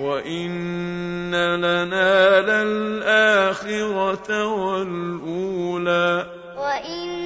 وَإِنَّ لَنَا لَلْآخِرَةَ وَالْأُولَىٰ وَإِنَّ